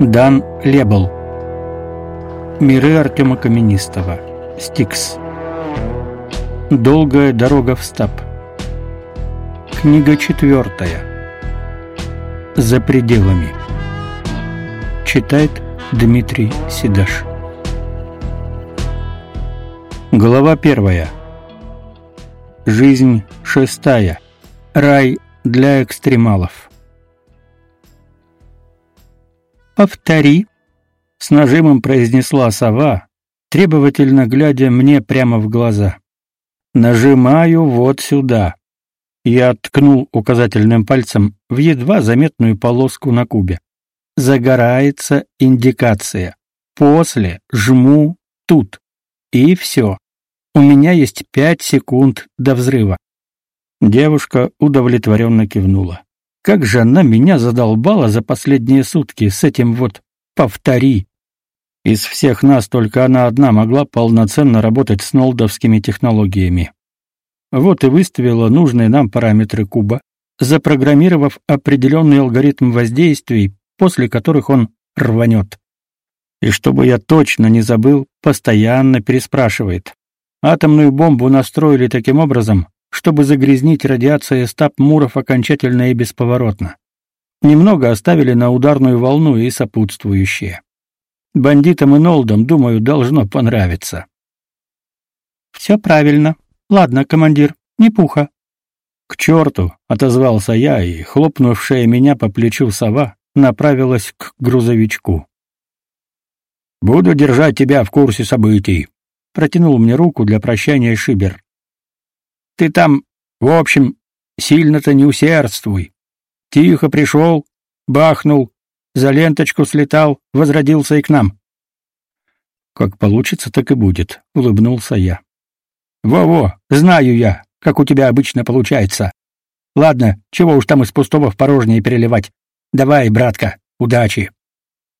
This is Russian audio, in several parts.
Дан Лебл. Миры Артема Каменистого. Стикс. Долгая дорога в стаб. Книга четвертая. За пределами. Читает Дмитрий Сидаш. Глава первая. Жизнь шестая. Рай для экстремалов. «Повтори», — с нажимом произнесла сова, требовательно глядя мне прямо в глаза. «Нажимаю вот сюда». Я ткнул указательным пальцем в едва заметную полоску на кубе. Загорается индикация. После жму тут. И все. У меня есть пять секунд до взрыва. Девушка удовлетворенно кивнула. Как же она меня задолбала за последние сутки с этим вот «повтори». Из всех нас только она одна могла полноценно работать с нолдовскими технологиями. Вот и выставила нужные нам параметры куба, запрограммировав определенный алгоритм воздействий, после которых он рванет. И чтобы я точно не забыл, постоянно переспрашивает. Атомную бомбу настроили таким образом, чтобы загрязнить радиацией стаб Муров окончательно и бесповоротно. Немного оставили на ударную волну и сопутствующие. Бандитам и Нолдам, думаю, должно понравиться. «Все правильно. Ладно, командир, не пуха». «К черту!» — отозвался я, и, хлопнувшая меня по плечу сова, направилась к грузовичку. «Буду держать тебя в курсе событий», — протянул мне руку для прощания Шибер. Ты там, в общем, сильно-то не усердствуй. Тихо пришел, бахнул, за ленточку слетал, возродился и к нам. Как получится, так и будет, улыбнулся я. Во-во, знаю я, как у тебя обычно получается. Ладно, чего уж там из пустого в порожнее переливать. Давай, братка, удачи.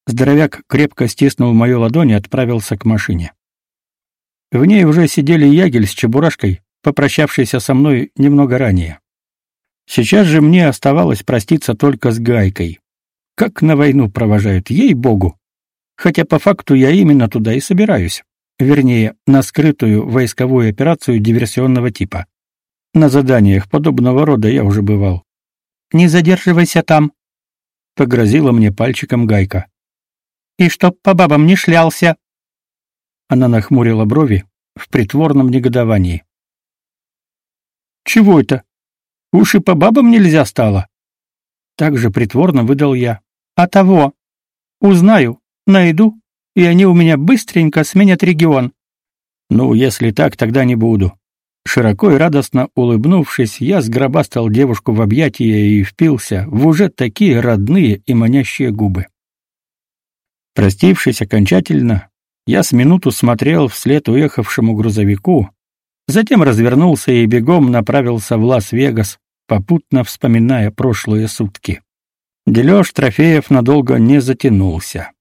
Здоровяк крепко стиснул мою ладонь и отправился к машине. В ней уже сидели Ягель с Чебурашкой, попрощавшийся со мной немного ранее. Сейчас же мне оставалось проститься только с Гайкой. Как на войну провожают, ей-богу. Хотя по факту я именно туда и собираюсь. Вернее, на скрытую войсковую операцию диверсионного типа. На заданиях подобного рода я уже бывал. «Не задерживайся там», — погрозила мне пальчиком Гайка. «И чтоб по бабам не шлялся». Она нахмурила брови в притворном негодовании. Чего это? Уши по бабам нельзя стало. Так же притворно выдал я. А того. Узнаю, найду, и они у меня быстренько сменят регион. Ну, если так, тогда не буду. Широко и радостно улыбнувшись, я сгробастал девушку в объятия и впился в уже такие родные и манящие губы. Простившись окончательно, я с минуту смотрел вслед уехавшему грузовику, Затем развернулся и бегом направился в Лас-Вегас, попутно вспоминая прошлые сутки. Дележ трофеев надолго не затянулся.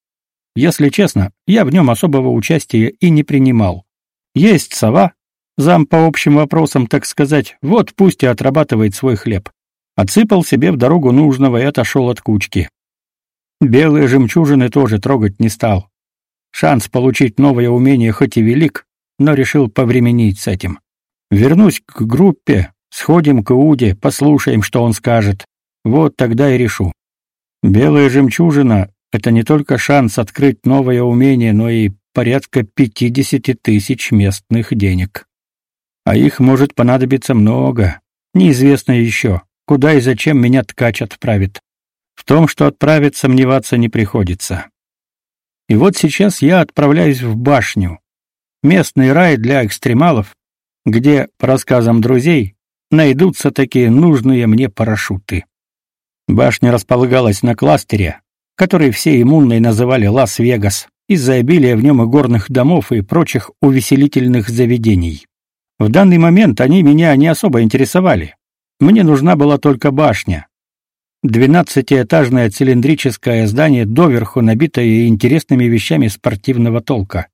Если честно, я в нем особого участия и не принимал. Есть сова, зам по общим вопросам, так сказать, вот пусть и отрабатывает свой хлеб. Отсыпал себе в дорогу нужного и отошел от кучки. Белые жемчужины тоже трогать не стал. Шанс получить новое умение хоть и велик, но решил повременить с этим. Вернусь к группе, сходим к Иуде, послушаем, что он скажет. Вот тогда и решу. Белая жемчужина — это не только шанс открыть новое умение, но и порядка пятидесяти тысяч местных денег. А их может понадобиться много. Неизвестно еще, куда и зачем меня ткач отправит. В том, что отправит, сомневаться не приходится. И вот сейчас я отправляюсь в башню, местный рай для экстремалов, где, по рассказам друзей, найдутся такие нужные мне парашюты. Башня располагалась на кластере, который все иммунные называли Лас-Вегас, из-за обилия в нем и горных домов и прочих увеселительных заведений. В данный момент они меня не особо интересовали. Мне нужна была только башня. Двенадцатиэтажное цилиндрическое здание, доверху набитое интересными вещами спортивного толка.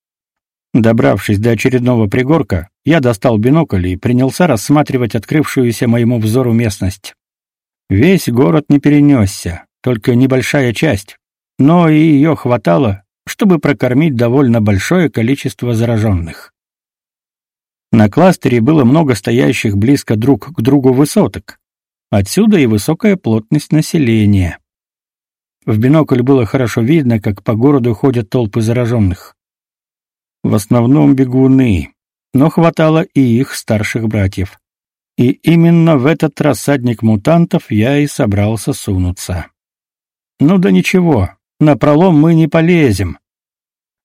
Добравшись до очередного пригорка, я достал бинокль и принялся рассматривать открывшуюся моему взору местность. Весь город не перенесся, только небольшая часть. но и ее хватало, чтобы прокормить довольно большое количество зараженных. На кластере было много стоящих близко друг к другу высоток. Отсюда и высокая плотность населения. В бинокль было хорошо видно, как по городу ходят толпы зараженных. В основном бегуны, но хватало и их старших братьев. И именно в этот рассадник мутантов я и собрался сунуться. Ну да ничего, на пролом мы не полезем.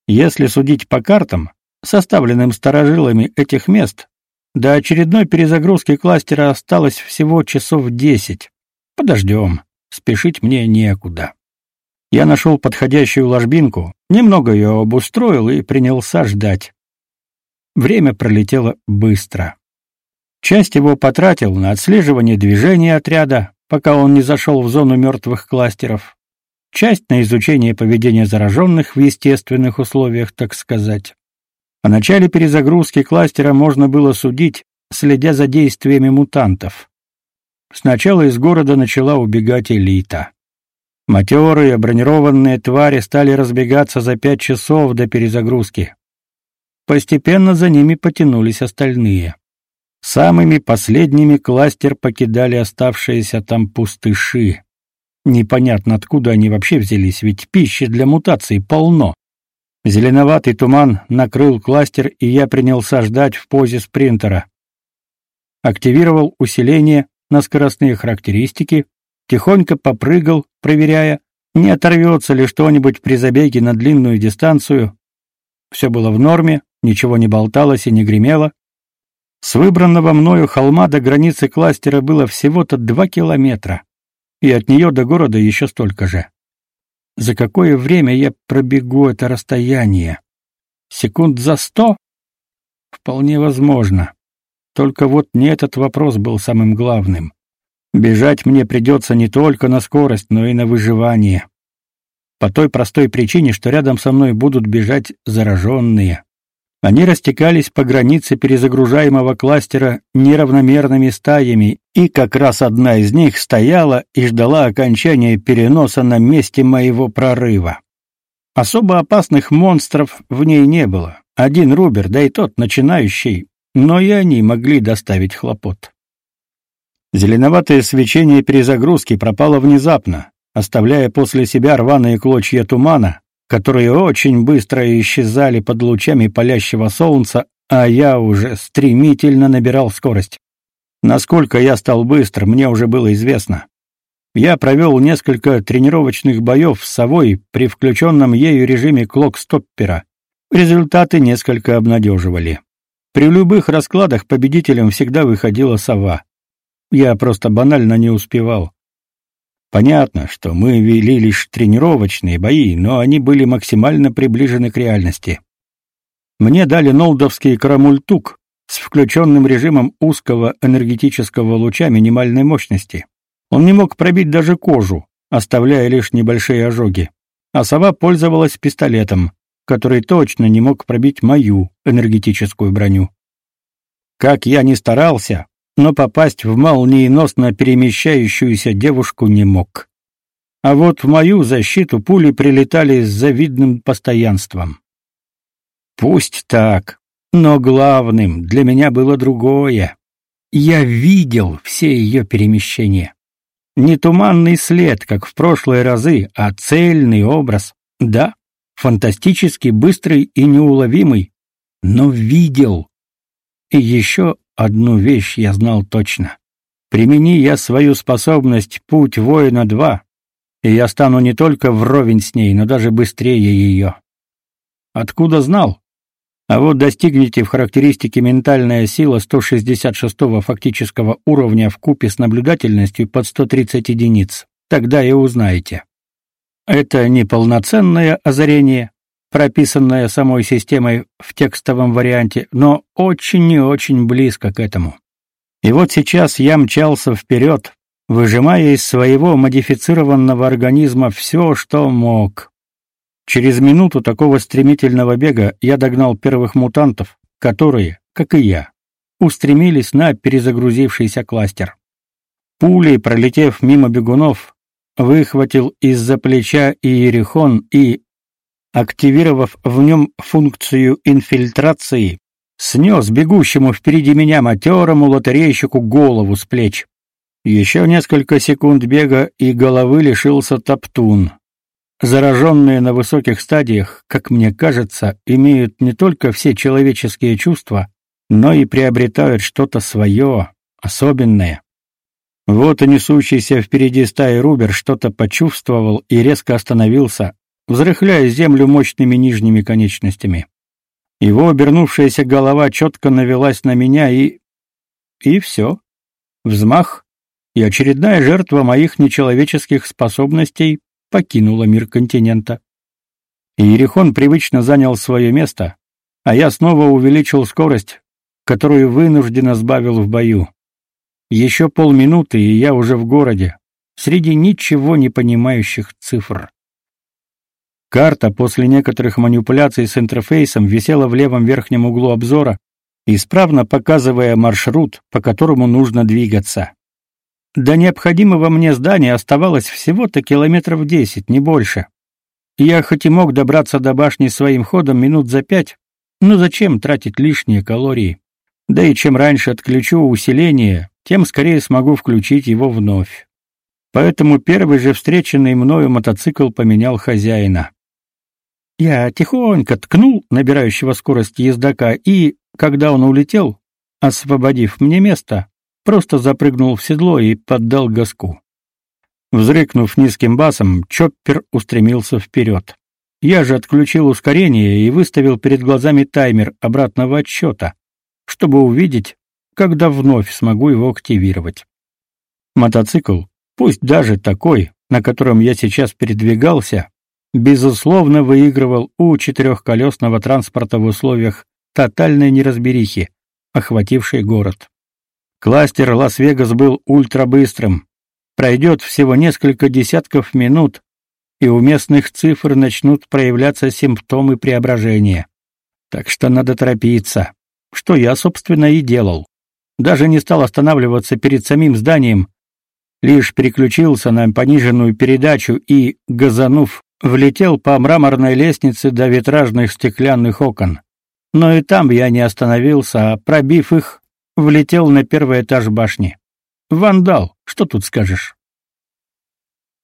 Если судить по картам, составленным старожилами этих мест, до очередной перезагрузки кластера осталось всего часов десять. Подождем, спешить мне некуда. Я нашел подходящую ложбинку, немного ее обустроил и принялся ждать. Время пролетело быстро. Часть его потратил на отслеживание движения отряда, пока он не зашел в зону мертвых кластеров. Часть на изучение поведения зараженных в естественных условиях, так сказать. О начале перезагрузки кластера можно было судить, следя за действиями мутантов. Сначала из города начала убегать элита. Матерые бронированные твари стали разбегаться за пять часов до перезагрузки. Постепенно за ними потянулись остальные. Самыми последними кластер покидали оставшиеся там пустыши. Непонятно, откуда они вообще взялись, ведь пищи для мутаций полно. Зеленоватый туман накрыл кластер, и я принялся ждать в позе спринтера. Активировал усиление на скоростные характеристики, тихонько попрыгал, проверяя, не оторвется ли что-нибудь при забеге на длинную дистанцию. Все было в норме, ничего не болталось и не гремело. С выбранного мною холма до границы кластера было всего-то два километра, и от нее до города еще столько же. За какое время я пробегу это расстояние? Секунд за сто? Вполне возможно. Только вот не этот вопрос был самым главным. Бежать мне придется не только на скорость, но и на выживание. По той простой причине, что рядом со мной будут бежать зараженные. Они растекались по границе перезагружаемого кластера неравномерными стаями, и как раз одна из них стояла и ждала окончания переноса на месте моего прорыва. Особо опасных монстров в ней не было. Один Рубер, да и тот начинающий, но и они могли доставить хлопот. Зеленоватое свечение перезагрузки пропало внезапно, оставляя после себя рваные клочья тумана, которые очень быстро исчезали под лучами палящего солнца, а я уже стремительно набирал скорость. Насколько я стал быстр, мне уже было известно. Я провел несколько тренировочных боев с совой при включенном ею режиме клок-стоппера. Результаты несколько обнадеживали. При любых раскладах победителем всегда выходила сова. Я просто банально не успевал. Понятно, что мы вели лишь тренировочные бои, но они были максимально приближены к реальности. Мне дали нолдовский карамультук с включенным режимом узкого энергетического луча минимальной мощности. Он не мог пробить даже кожу, оставляя лишь небольшие ожоги. А сова пользовалась пистолетом, который точно не мог пробить мою энергетическую броню. Как я ни старался, но попасть в молниеносно перемещающуюся девушку не мог. А вот в мою защиту пули прилетали с завидным постоянством. Пусть так, но главным для меня было другое. Я видел все ее перемещения. Не туманный след, как в прошлые разы, а цельный образ. Да, фантастически быстрый и неуловимый, но видел. И еще Одну вещь я знал точно. Примени я свою способность «Путь воина-2», и я стану не только вровень с ней, но даже быстрее ее. Откуда знал? А вот достигнете в характеристике ментальная сила 166-го фактического уровня в купе с наблюдательностью под 130 единиц. Тогда и узнаете. Это не полноценное озарение, прописанная самой системой в текстовом варианте, но очень и очень близко к этому. И вот сейчас я мчался вперед, выжимая из своего модифицированного организма все, что мог. Через минуту такого стремительного бега я догнал первых мутантов, которые, как и я, устремились на перезагрузившийся кластер. Пулей, пролетев мимо бегунов, выхватил из-за плеча Иерихон и, активировав в нем функцию инфильтрации, снес бегущему впереди меня матерому лотерейщику голову с плеч. Еще несколько секунд бега, и головы лишился Топтун. Зараженные на высоких стадиях, как мне кажется, имеют не только все человеческие чувства, но и приобретают что-то свое, особенное. Вот и несущийся впереди стаи Рубер что-то почувствовал и резко остановился, взрыхляя землю мощными нижними конечностями. Его обернувшаяся голова четко навелась на меня и... И все. Взмах, и очередная жертва моих нечеловеческих способностей покинула мир континента. Иерихон привычно занял свое место, а я снова увеличил скорость, которую вынужденно сбавил в бою. Еще полминуты, и я уже в городе, среди ничего не понимающих цифр. Карта после некоторых манипуляций с интерфейсом висела в левом верхнем углу обзора, исправно показывая маршрут, по которому нужно двигаться. До необходимого мне здания оставалось всего-то километров десять, не больше. Я хоть и мог добраться до башни своим ходом минут за пять, но зачем тратить лишние калории? Да и чем раньше отключу усиление, тем скорее смогу включить его вновь. Поэтому первый же встреченный мною мотоцикл поменял хозяина. Я тихонько ткнул набирающего скорость ездока и, когда он улетел, освободив мне место, просто запрыгнул в седло и поддал газку. Взрыкнув низким басом, чоппер устремился вперед. Я же отключил ускорение и выставил перед глазами таймер обратного отсчета, чтобы увидеть, когда вновь смогу его активировать. Мотоцикл, пусть даже такой, на котором я сейчас передвигался, безусловно выигрывал у четырехколесного транспорта в условиях тотальной неразберихи, охватившей город. Кластер Лас-Вегас был ультрабыстрым. Пройдет всего несколько десятков минут, и у местных цифр начнут проявляться симптомы преображения. Так что надо торопиться, что я, собственно, и делал. Даже не стал останавливаться перед самим зданием, лишь переключился на пониженную передачу и, газанув, влетел по мраморной лестнице до витражных стеклянных окон. Но и там я не остановился, а, пробив их, влетел на первый этаж башни. Вандал, что тут скажешь?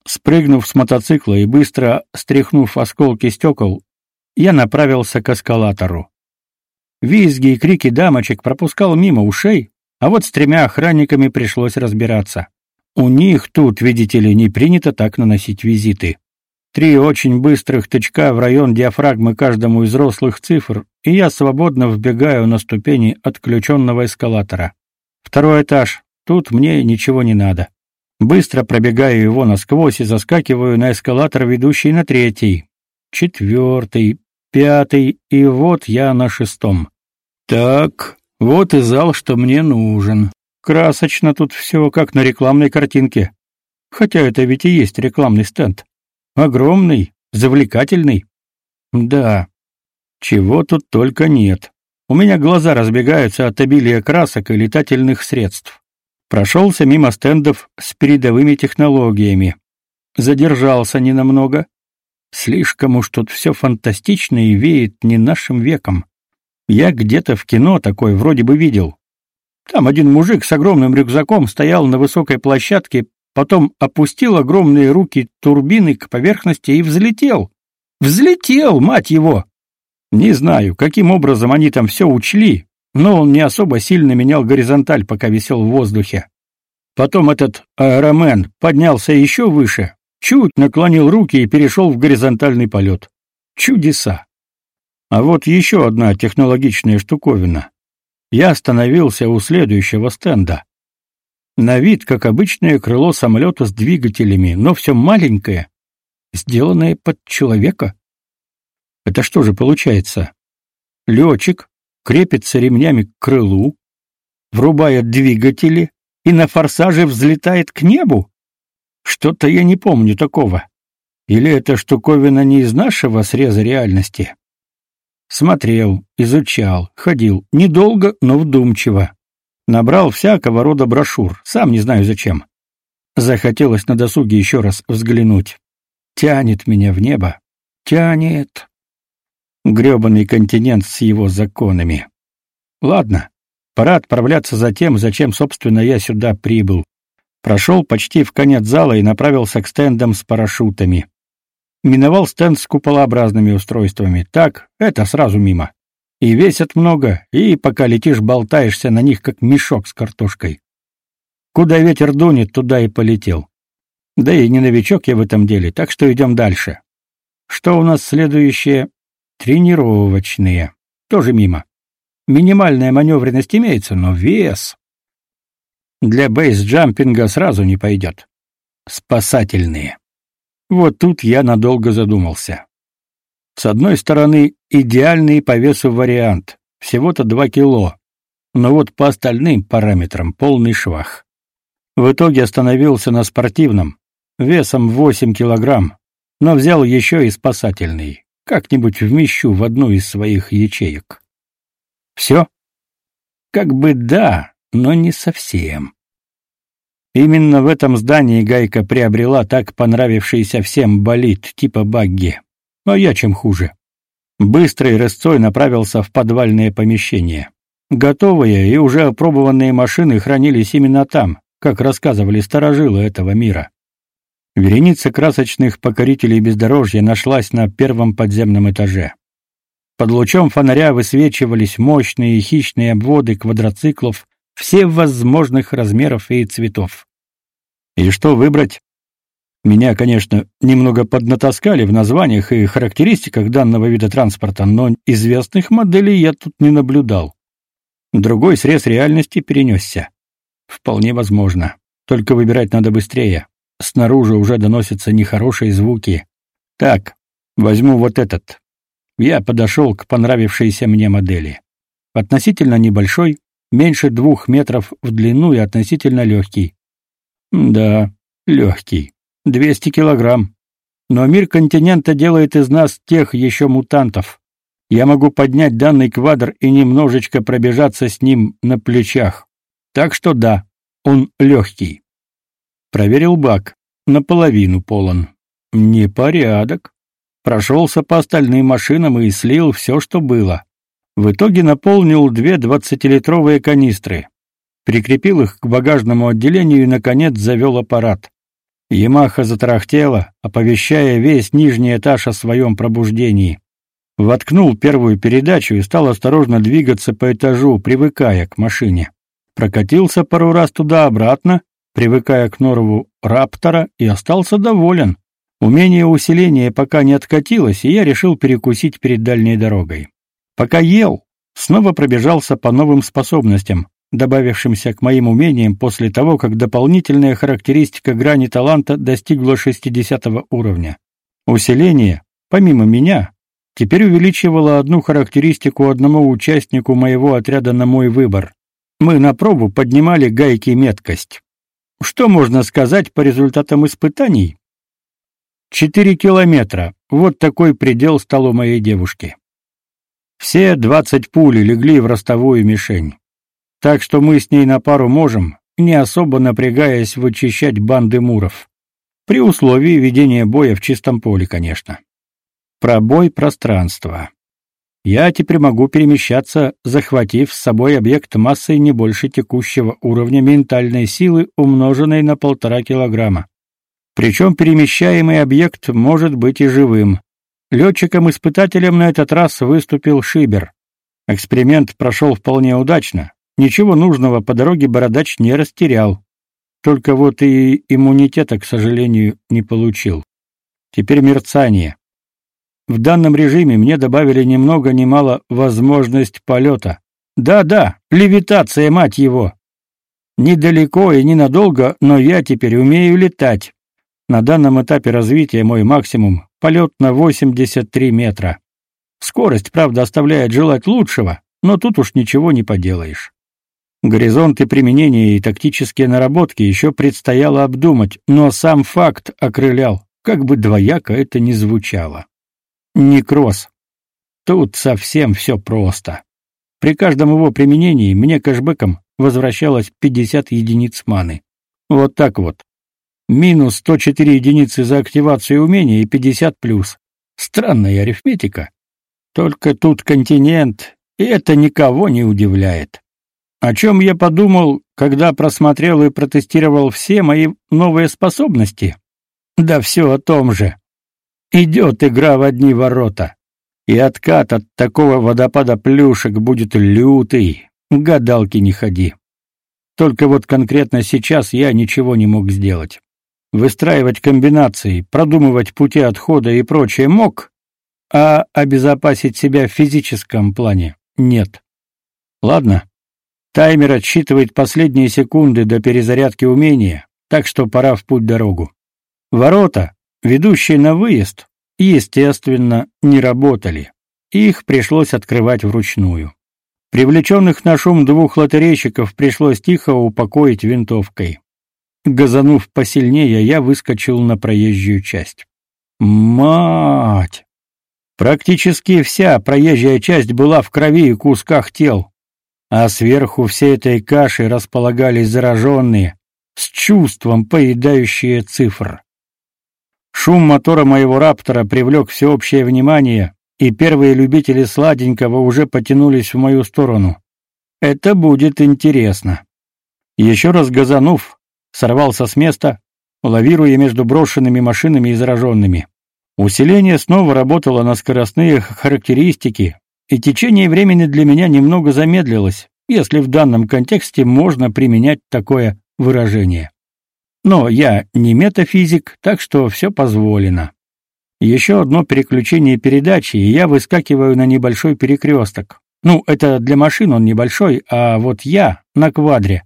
Спрыгнув с мотоцикла и быстро стряхнув осколки стекол, я направился к эскалатору. Визги и крики дамочек пропускал мимо ушей, а вот с тремя охранниками пришлось разбираться. У них тут, видите ли, не принято так наносить визиты. Три очень быстрых тычка в район диафрагмы каждому из взрослых цифр, и я свободно вбегаю на ступени отключенного эскалатора. Второй этаж. Тут мне ничего не надо. Быстро пробегаю его насквозь и заскакиваю на эскалатор, ведущий на третий, четвертый, пятый, и вот я на шестом. Так, вот и зал, что мне нужен. Красочно тут все, как на рекламной картинке. Хотя это ведь и есть рекламный стенд. Огромный, завлекательный. Да, чего тут только нет. У меня глаза разбегаются от обилия красок и летательных средств. Прошелся мимо стендов с передовыми технологиями. Задержался ненамного. Слишком уж тут все фантастично и веет не нашим веком. Я где-то в кино такое вроде бы видел. Там один мужик с огромным рюкзаком стоял на высокой площадке потом опустил огромные руки турбины к поверхности и взлетел. Взлетел, мать его! Не знаю, каким образом они там все учли, но он не особо сильно менял горизонталь, пока висел в воздухе. Потом этот аэромен поднялся еще выше, чуть наклонил руки и перешел в горизонтальный полет. Чудеса! А вот еще одна технологичная штуковина. Я остановился у следующего стенда. На вид, как обычное крыло самолета с двигателями, но все маленькое, сделанное под человека. Это что же получается? Летчик крепится ремнями к крылу, врубает двигатели и на форсаже взлетает к небу? Что-то я не помню такого. Или это штуковина не из нашего среза реальности? Смотрел, изучал, ходил, недолго, но вдумчиво. Набрал всякого рода брошюр, сам не знаю зачем. Захотелось на досуге еще раз взглянуть. Тянет меня в небо. Тянет. Грёбаный континент с его законами. Ладно, пора отправляться за тем, зачем, собственно, я сюда прибыл. Прошел почти в конец зала и направился к стендам с парашютами. Миновал стенд с куполообразными устройствами. Так, это сразу мимо. И весят много, и пока летишь, болтаешься на них, как мешок с картошкой. Куда ветер дунет, туда и полетел. Да и не новичок я в этом деле, так что идем дальше. Что у нас следующее? Тренировочные. Тоже мимо. Минимальная маневренность имеется, но вес для бейс-джампинга сразу не пойдет. Спасательные. Вот тут я надолго задумался. С одной стороны, идеальный по весу вариант, всего-то 2 кило, но вот по остальным параметрам полный швах. В итоге остановился на спортивном, весом 8 килограмм, но взял еще и спасательный, как-нибудь вмещу в одну из своих ячеек. Все? Как бы да, но не совсем. Именно в этом здании Гайка приобрела так понравившийся всем болид типа багги. А я чем хуже. Быстрый рысцой направился в подвальное помещение. Готовые и уже опробованные машины хранились именно там, как рассказывали старожилы этого мира. Вереница красочных покорителей бездорожья нашлась на первом подземном этаже. Под лучом фонаря высвечивались мощные хищные обводы квадроциклов все возможных размеров и цветов. И что выбрать? Меня, конечно, немного поднатаскали в названиях и характеристиках данного вида транспорта, но известных моделей я тут не наблюдал. Другой срез реальности перенесся. Вполне возможно. Только выбирать надо быстрее. Снаружи уже доносятся нехорошие звуки. Так, возьму вот этот. Я подошел к понравившейся мне модели. Относительно небольшой, меньше двух метров в длину и относительно легкий. Да, легкий. 200 килограмм. Но мир континента делает из нас тех еще мутантов. Я могу поднять данный квадр и немножечко пробежаться с ним на плечах. Так что да, он легкий. Проверил бак. Наполовину полон. Непорядок. Прошелся по остальным машинам и слил все, что было. В итоге наполнил две двадцатилитровые канистры. Прикрепил их к багажному отделению и, наконец, завел аппарат. Ямаха затарахтела, оповещая весь нижний этаж о своем пробуждении. Воткнул первую передачу и стал осторожно двигаться по этажу, привыкая к машине. Прокатился пару раз туда-обратно, привыкая к норову Раптора, и остался доволен. Умение усиления пока не откатилось, и я решил перекусить перед дальней дорогой. Пока ел, снова пробежался по новым способностям, добавившимся к моим умениям после того, как дополнительная характеристика грани таланта достигла 60 уровня. Усиление, помимо меня, теперь увеличивало одну характеристику одному участнику моего отряда на мой выбор. Мы на пробу поднимали гайки меткость. Что можно сказать по результатам испытаний? Четыре километра. Вот такой предел стал у моей девушки. Все двадцать пуль легли в ростовую мишень. Так что мы с ней на пару можем, не особо напрягаясь вычищать банды муров. При условии ведения боя в чистом поле, конечно. Пробой пространства. Я теперь могу перемещаться, захватив с собой объект массой не больше текущего уровня ментальной силы, умноженной на полтора килограмма. Причем перемещаемый объект может быть и живым, Летчиком-испытателем на этот раз выступил Шибер. Эксперимент прошел вполне удачно. Ничего нужного по дороге бородач не растерял. Только вот и иммунитета, к сожалению, не получил. Теперь мерцание. В данном режиме мне добавили ни много ни мало возможность полета. Да-да, левитация, мать его. Недалеко и ненадолго, но я теперь умею летать. На данном этапе развития мой максимум полет на 83 метра. Скорость, правда, оставляет желать лучшего, но тут уж ничего не поделаешь. Горизонты применения и тактические наработки еще предстояло обдумать, но сам факт окрылял, как бы двояко это ни звучало. Некроз. Тут совсем все просто. При каждом его применении мне кэшбэком возвращалось 50 единиц маны. Вот так вот. Минус 104 единицы за активацию умения и 50 плюс. Странная арифметика. Только тут континент, и это никого не удивляет. О чем я подумал, когда просмотрел и протестировал все мои новые способности? Да все о том же. Идет игра в одни ворота. И откат от такого водопада плюшек будет лютый. Гадалки не ходи. Только вот конкретно сейчас я ничего не мог сделать. Выстраивать комбинации, продумывать пути отхода и прочее мог, а обезопасить себя в физическом плане нет. Ладно. Таймер отсчитывает последние секунды до перезарядки умения, так что пора в путь дорогу. Ворота, ведущие на выезд, естественно, не работали. Их пришлось открывать вручную. Привлеченных на шум двух лотерейщиков пришлось тихо упокоить винтовкой. Газанув посильнее, я выскочил на проезжую часть. Мать! Практически вся проезжая часть была в крови и кусках тел, а сверху всей этой каши располагались зараженные, с чувством поедающие цифр. Шум мотора моего раптора привлек всеобщее внимание, и первые любители сладенького уже потянулись в мою сторону. Это будет интересно. Еще раз газанув, сорвался с места, лавируя между брошенными машинами и зараженными. Усиление снова работало на скоростные характеристики, и течение времени для меня немного замедлилось, если в данном контексте можно применять такое выражение. Но я не метафизик, так что все позволено. Еще одно переключение передачи, и я выскакиваю на небольшой перекресток. Ну, это для машин он небольшой, а вот я на квадре.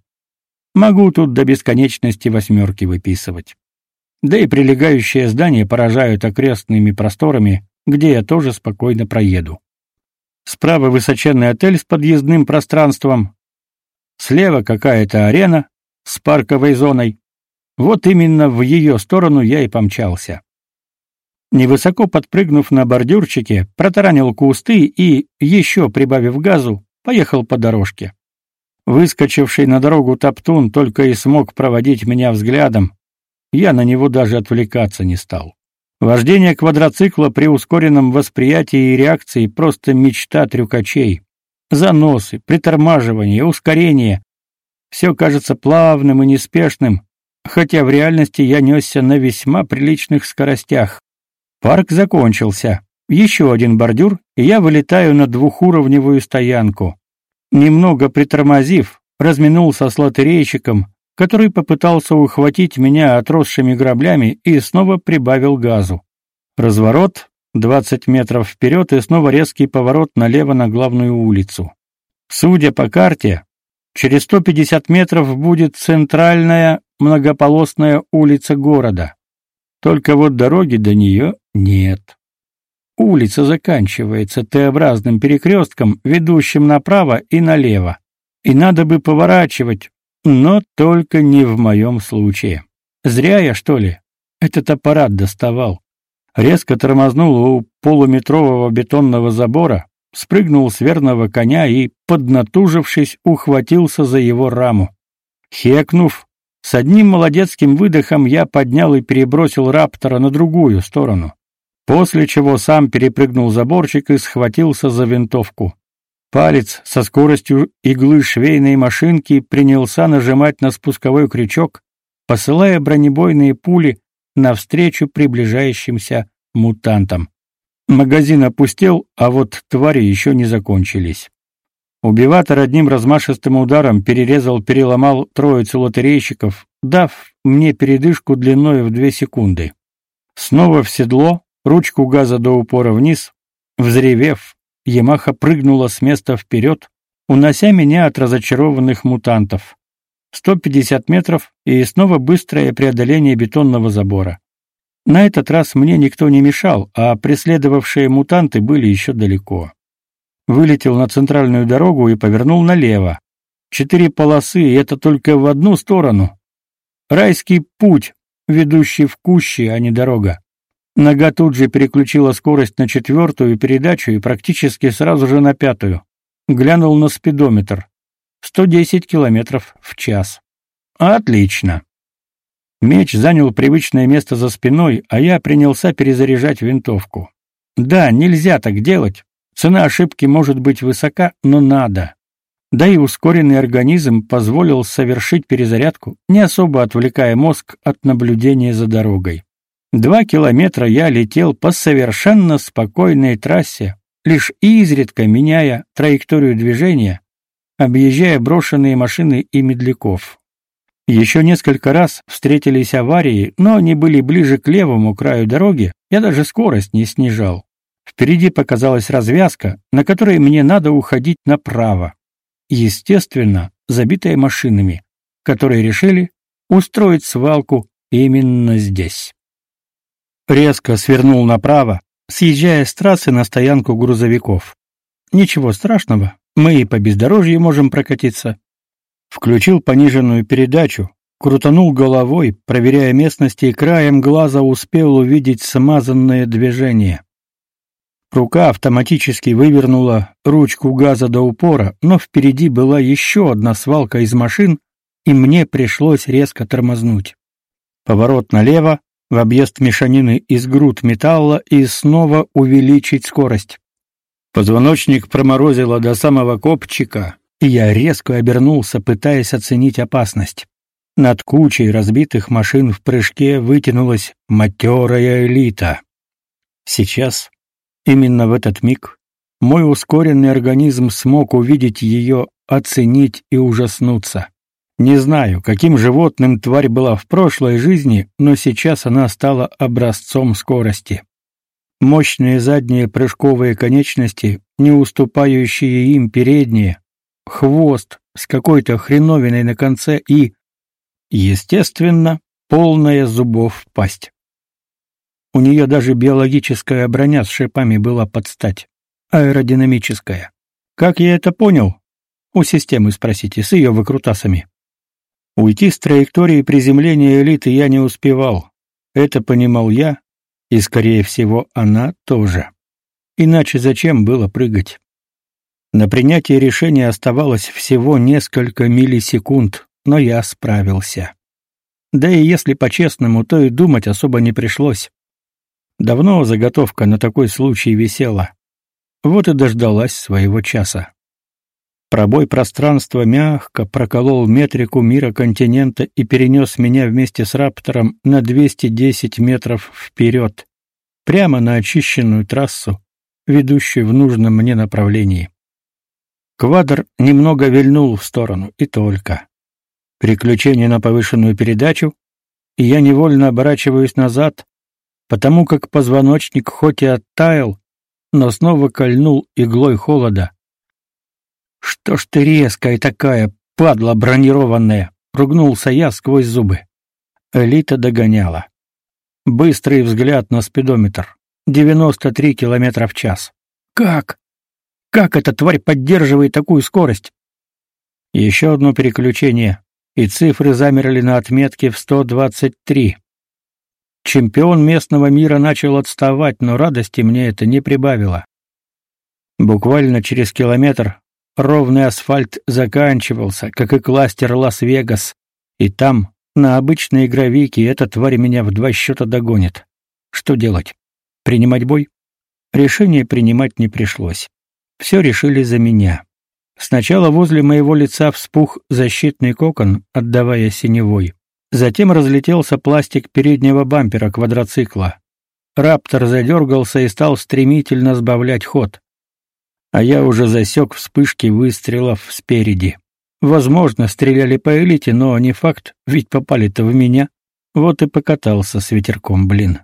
Могу тут до бесконечности восьмерки выписывать. Да и прилегающие здания поражают окрестными просторами, где я тоже спокойно проеду. Справа высоченный отель с подъездным пространством, слева какая-то арена с парковой зоной, вот именно в ее сторону я и помчался. Невысоко подпрыгнув на бордюрчике, протаранил кусты и, еще прибавив газу, поехал по дорожке. Выскочивший на дорогу Топтун только и смог проводить меня взглядом. Я на него даже отвлекаться не стал. Вождение квадроцикла при ускоренном восприятии и реакции просто мечта трюкачей. Заносы, притормаживание, ускорение. Все кажется плавным и неспешным, хотя в реальности я несся на весьма приличных скоростях. Парк закончился. Еще один бордюр, и я вылетаю на двухуровневую стоянку. Немного притормозив, разминулся с лотерейщиком, который попытался ухватить меня отросшими граблями и снова прибавил газу. Разворот, 20 метров вперед и снова резкий поворот налево на главную улицу. Судя по карте, через 150 метров будет центральная многополосная улица города. Только вот дороги до нее нет. Улица заканчивается Т-образным перекрестком, ведущим направо и налево. И надо бы поворачивать, но только не в моем случае. Зря я, что ли, этот аппарат доставал. Резко тормознул у полуметрового бетонного забора, спрыгнул с верного коня и, поднатужившись, ухватился за его раму. Хекнув, с одним молодецким выдохом я поднял и перебросил раптора на другую сторону, после чего сам перепрыгнул заборчик и схватился за винтовку. Палец со скоростью иглы швейной машинки принялся нажимать на спусковой крючок, посылая бронебойные пули навстречу приближающимся мутантам. Магазин опустел, а вот твари еще не закончились. Убиватор одним размашистым ударом перерезал, переломал троицу лотерейщиков, дав мне передышку длиной в две секунды. Снова в седло, ручку газа до упора вниз, взревев, Ямаха прыгнула с места вперед, унося меня от разочарованных мутантов. 150 метров и снова быстрое преодоление бетонного забора. На этот раз мне никто не мешал, а преследовавшие мутанты были еще далеко вылетел на центральную дорогу и повернул налево. Четыре полосы, и это только в одну сторону. Райский путь, ведущий в кущи, а не дорога. Нога тут же переключила скорость на четвертую передачу и практически сразу же на пятую. Глянул на спидометр. 110 километров в час. Отлично. Меч занял привычное место за спиной, а я принялся перезаряжать винтовку. Да, нельзя так делать. Цена ошибки может быть высока, но надо. Да и ускоренный организм позволил совершить перезарядку, не особо отвлекая мозг от наблюдения за дорогой. Два километра я летел по совершенно спокойной трассе, лишь изредка меняя траекторию движения, объезжая брошенные машины и медляков. Еще несколько раз встретились аварии, но они были ближе к левому краю дороги, я даже скорость не снижал. Впереди показалась развязка, на которой мне надо уходить направо. Естественно, забитая машинами, которые решили устроить свалку именно здесь. Резко свернул направо, съезжая с трассы на стоянку грузовиков. Ничего страшного, мы и по бездорожью можем прокатиться. Включил пониженную передачу, крутанул головой, проверяя местности и краем глаза успел увидеть смазанное движение. Рука автоматически вывернула ручку газа до упора, но впереди была еще одна свалка из машин, и мне пришлось резко тормознуть. Поворот налево, в объезд мешанины из груд металла и снова увеличить скорость. Позвоночник проморозило до самого копчика, и я резко обернулся, пытаясь оценить опасность. Над кучей разбитых машин в прыжке вытянулась матерая элита. Сейчас, именно в этот миг, мой ускоренный организм смог увидеть ее, оценить и ужаснуться. Не знаю, каким животным тварь была в прошлой жизни, но сейчас она стала образцом скорости. Мощные задние прыжковые конечности, не уступающие им передние, хвост с какой-то хреновиной на конце и, естественно, полная зубов пасть. У нее даже биологическая броня с шипами была под стать, аэродинамическая. Как я это понял? У системы спросите, с ее выкрутасами. Уйти с траектории приземления элиты я не успевал. Это понимал я, и, скорее всего, она тоже. Иначе зачем было прыгать? На принятие решения оставалось всего несколько миллисекунд, но я справился. Да и если по-честному, то и думать особо не пришлось. Давно заготовка на такой случай висела. Вот и дождалась своего часа. Пробой пространства мягко проколол метрику мира континента и перенес меня вместе с раптором на 210 метров вперед, прямо на очищенную трассу, ведущую в нужном мне направлении. Квадр немного вильнул в сторону, и только. Переключение на повышенную передачу, и я невольно оборачиваюсь назад, потому как позвоночник хоть и оттаял, но снова кольнул иглой холода. Что ж ты резкая такая, падла бронированная, ругнулся я сквозь зубы. Элита догоняла. Быстрый взгляд на спидометр. 93 километра в час. Как? Как эта тварь поддерживает такую скорость? Еще одно переключение, и цифры замерли на отметке в 123. Чемпион местного мира начал отставать, но радости мне это не прибавило. Буквально через километр Ровный асфальт заканчивался, как и кластер Лас-Вегас, и там, на обычной гравийке, эта тварь меня в два счета догонит. Что делать? Принимать бой? Решение принимать не пришлось. Все решили за меня. Сначала возле моего лица вспух защитный кокон, отдавая синевой. Затем разлетелся пластик переднего бампера квадроцикла. Раптор задергался и стал стремительно сбавлять ход а я уже засек вспышки выстрелов спереди. Возможно, стреляли по элите, но не факт, ведь попали-то в меня. Вот и покатался с ветерком, блин.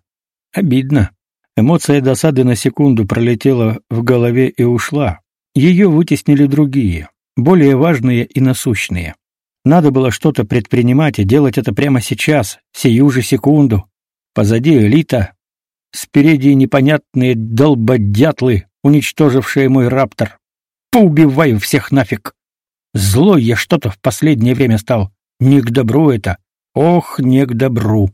Обидно. Эмоция досады на секунду пролетела в голове и ушла. Ее вытеснили другие, более важные и насущные. Надо было что-то предпринимать и делать это прямо сейчас, сию же секунду. Позади элита, спереди непонятные долбодятлы, уничтожившие мой раптор. Поубиваю всех нафиг. Злой я что-то в последнее время стал. Не к добру это. Ох, не к добру.